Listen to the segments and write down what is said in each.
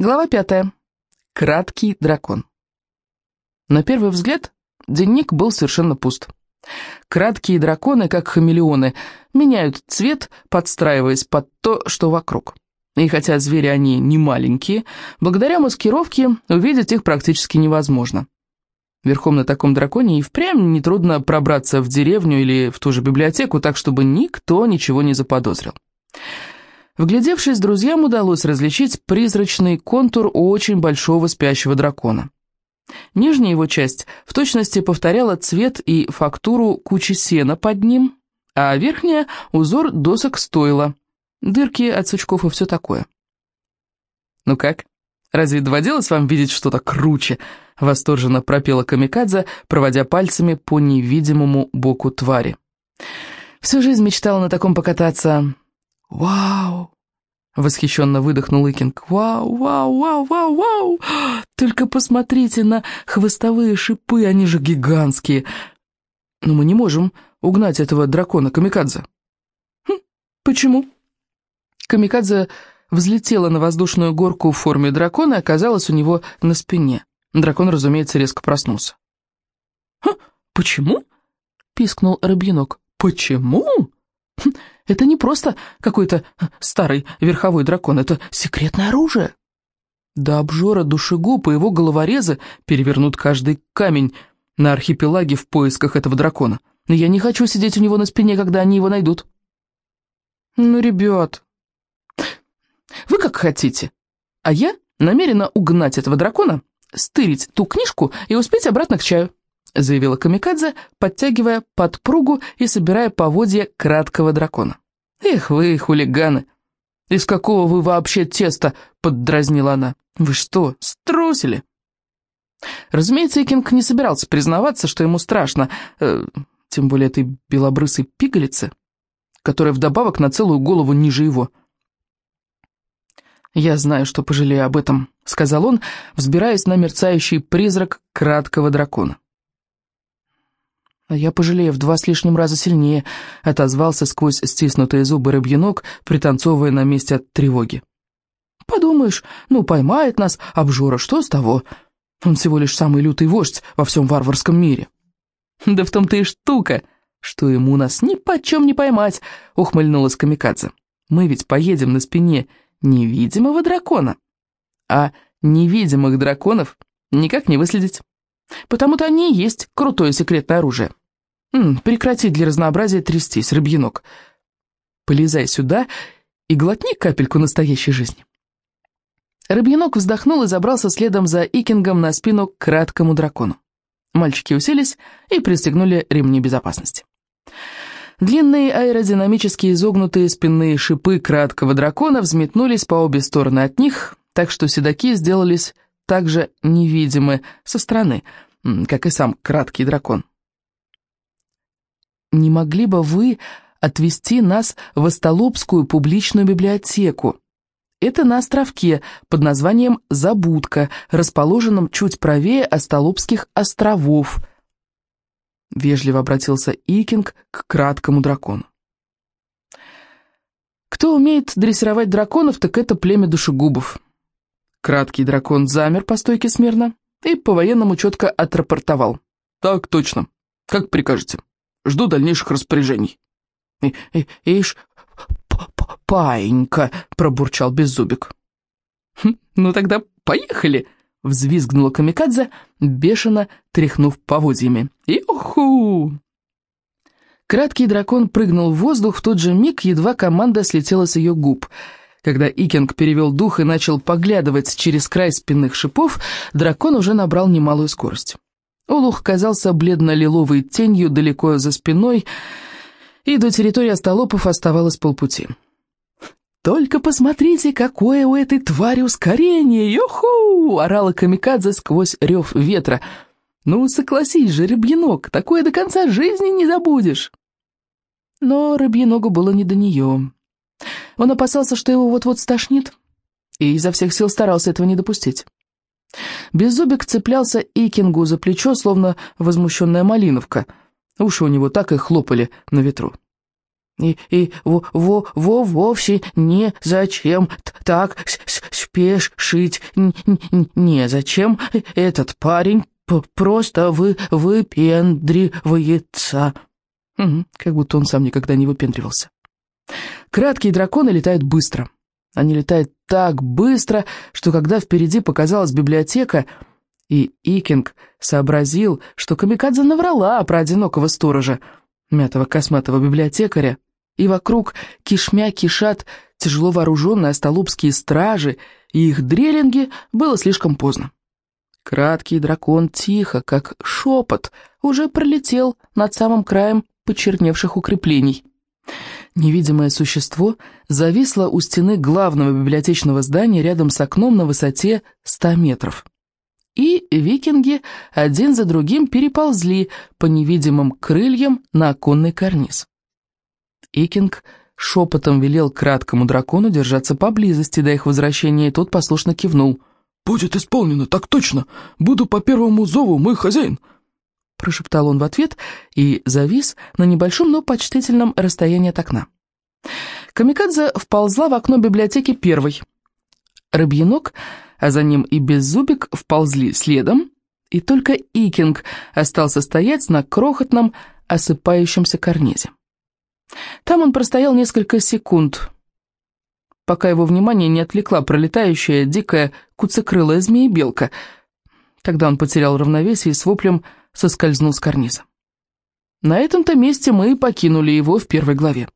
Глава пятая. Краткий дракон. На первый взгляд денник был совершенно пуст. Краткие драконы, как хамелеоны, меняют цвет, подстраиваясь под то, что вокруг. И хотя звери они не маленькие, благодаря маскировке увидеть их практически невозможно. Верхом на таком драконе и впрямь нетрудно пробраться в деревню или в ту же библиотеку так, чтобы никто ничего не заподозрил. Вглядевшись, друзьям удалось различить призрачный контур очень большого спящего дракона. Нижняя его часть в точности повторяла цвет и фактуру кучи сена под ним, а верхняя — узор досок стойла, дырки от сучков и все такое. «Ну как, разве доводилось вам видеть что-то круче?» — восторженно пропела Камикадзе, проводя пальцами по невидимому боку твари. «Всю жизнь мечтала на таком покататься, «Вау!» — восхищенно выдохнул Икинг. «Вау, вау, вау, вау, вау! Только посмотрите на хвостовые шипы, они же гигантские! Но мы не можем угнать этого дракона Камикадзе». «Хм, почему?» Камикадзе взлетела на воздушную горку в форме дракона и оказалась у него на спине. Дракон, разумеется, резко проснулся. «Хм, почему?» — пискнул Рыбьянок. «Почему?» Это не просто какой-то э, старый верховой дракон, это секретное оружие. Да обжора душегуб и его головорезы перевернут каждый камень на архипелаге в поисках этого дракона. Но я не хочу сидеть у него на спине, когда они его найдут. Ну, ребят, вы как хотите. А я намерена угнать этого дракона, стырить ту книжку и успеть обратно к чаю. — заявила Камикадзе, подтягивая подпругу и собирая поводья краткого дракона. «Эх вы, хулиганы! Из какого вы вообще теста?» — поддразнила она. «Вы что, струсили?» Разумеется, Икинг не собирался признаваться, что ему страшно, э, тем более этой белобрысой пигалицы, которая вдобавок на целую голову ниже его. «Я знаю, что пожалею об этом», — сказал он, взбираясь на мерцающий призрак краткого дракона. «А я пожалею в два с лишним раза сильнее», — отозвался сквозь стиснутые зубы рыбьенок, пританцовывая на месте от тревоги. «Подумаешь, ну поймает нас обжора, что с того? Он всего лишь самый лютый вождь во всем варварском мире». «Да в том-то и штука, что ему нас ни почем не поймать», — ухмыльнулась Камикадзе. «Мы ведь поедем на спине невидимого дракона, а невидимых драконов никак не выследить, потому-то они и есть крутое секретное оружие». М, прекрати для разнообразия трястись, рыбьенок. Полезай сюда и глотни капельку настоящей жизни. Рыбьенок вздохнул и забрался следом за Икингом на спину к краткому дракону. Мальчики уселись и пристегнули ремни безопасности. Длинные аэродинамические изогнутые спинные шипы краткого дракона взметнулись по обе стороны от них, так что седаки сделались также невидимы со стороны, как и сам краткий дракон не могли бы вы отвезти нас в Остолопскую публичную библиотеку? Это на островке под названием Забудка, расположенном чуть правее Остолопских островов. Вежливо обратился Икинг к краткому дракону. Кто умеет дрессировать драконов, так это племя душегубов. Краткий дракон замер по стойке смирно и по-военному четко отрапортовал. «Так точно. Как прикажете». Жду дальнейших распоряжений». И, и, «Ишь, паинька!» — пробурчал Беззубик. «Хм, «Ну тогда поехали!» — взвизгнула Камикадзе, бешено тряхнув поводьями. «Юху!» Краткий дракон прыгнул в воздух в тот же миг, едва команда слетела с ее губ. Когда Икинг перевел дух и начал поглядывать через край спинных шипов, дракон уже набрал немалую скорость. Олух казался бледно-лиловой тенью далеко за спиной, и до территории остолопов оставалось полпути. «Только посмотрите, какое у этой твари ускорение! Юху!» — орала Камикадзе сквозь рев ветра. «Ну, согласись же, рыбьенок, такое до конца жизни не забудешь!» Но рыбьеногу было не до нее. Он опасался, что его вот-вот стошнит, и изо всех сил старался этого не допустить. Беззубик цеплялся Икингу за плечо, словно возмущенная малиновка. Уши у него так и хлопали на ветру. И, и во, во, во, вовсе не зачем так спешить, не зачем этот парень просто вы, выпендривается. Как будто он сам никогда не выпендривался. Краткие драконы летают быстро. Они летают так быстро, что когда впереди показалась библиотека, и Икинг сообразил, что Камикадзе наврала про одинокого сторожа, мятого косматого библиотекаря, и вокруг кишмя кишат тяжело вооруженные остолупские стражи, и их дрелинги было слишком поздно. Краткий дракон тихо, как шепот, уже пролетел над самым краем почерневших укреплений. Невидимое существо зависло у стены главного библиотечного здания рядом с окном на высоте 100 метров. И викинги один за другим переползли по невидимым крыльям на оконный карниз. Икинг шепотом велел краткому дракону держаться поблизости до их возвращения, и тот послушно кивнул. «Будет исполнено, так точно! Буду по первому зову, мой хозяин!» Прошептал он в ответ и завис на небольшом, но почтительном расстоянии от окна. Камикадзе вползла в окно библиотеки первой. Рыбьенок, а за ним и Беззубик вползли следом, и только Икинг остался стоять на крохотном осыпающемся карнизе. Там он простоял несколько секунд, пока его внимание не отвлекла пролетающая дикая куцекрылая змея-белка. Тогда он потерял равновесие и с воплем соскользнул с карниза. На этом-то месте мы и покинули его в первой главе.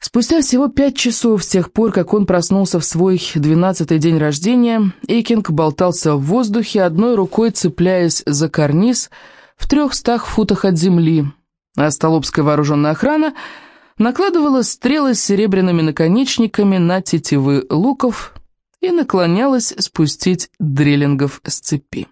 Спустя всего пять часов с тех пор, как он проснулся в свой двенадцатый день рождения, Эйкинг болтался в воздухе, одной рукой цепляясь за карниз в трехстах футах от земли, а столобская вооруженная охрана накладывала стрелы с серебряными наконечниками на тетивы луков и наклонялась спустить дрелингов с цепи.